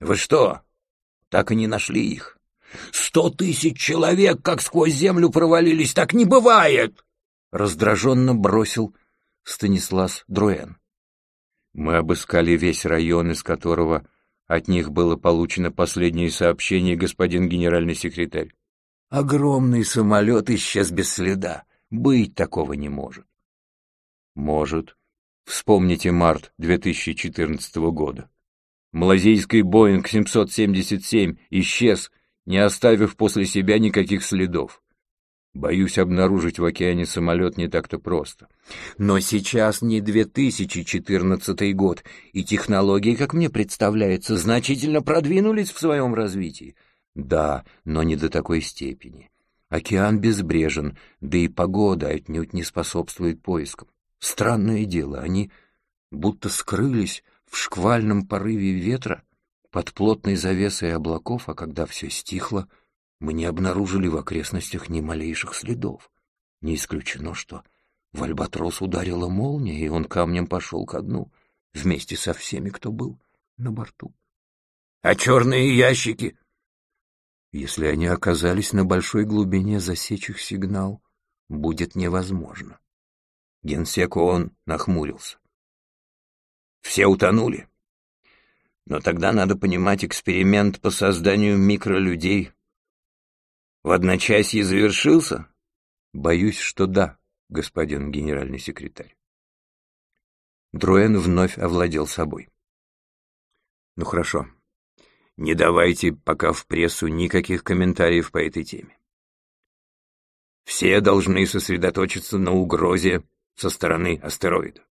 Вы что, так и не нашли их? Сто тысяч человек, как сквозь землю провалились, так не бывает! Раздраженно бросил Станислав Друэн. Мы обыскали весь район, из которого от них было получено последнее сообщение, господин генеральный секретарь. Огромный самолет исчез без следа. Быть такого не может. Может. Вспомните март 2014 года. Малазийский Боинг 777 исчез, не оставив после себя никаких следов. Боюсь, обнаружить в океане самолет не так-то просто. Но сейчас не 2014 год, и технологии, как мне представляется, значительно продвинулись в своем развитии. Да, но не до такой степени. Океан безбрежен, да и погода отнюдь не способствует поискам. Странное дело, они будто скрылись в шквальном порыве ветра под плотной завесой облаков, а когда все стихло, мы не обнаружили в окрестностях ни малейших следов. Не исключено, что в Альбатрос ударила молния, и он камнем пошел ко дну, вместе со всеми, кто был на борту. — А черные ящики? Если они оказались на большой глубине, засечь их сигнал будет невозможно. Генсек он нахмурился. Все утонули. Но тогда надо понимать, эксперимент по созданию микролюдей в одночасье завершился? Боюсь, что да, господин генеральный секретарь. Друэн вновь овладел собой. Ну хорошо, не давайте пока в прессу никаких комментариев по этой теме. Все должны сосредоточиться на угрозе со стороны астероида.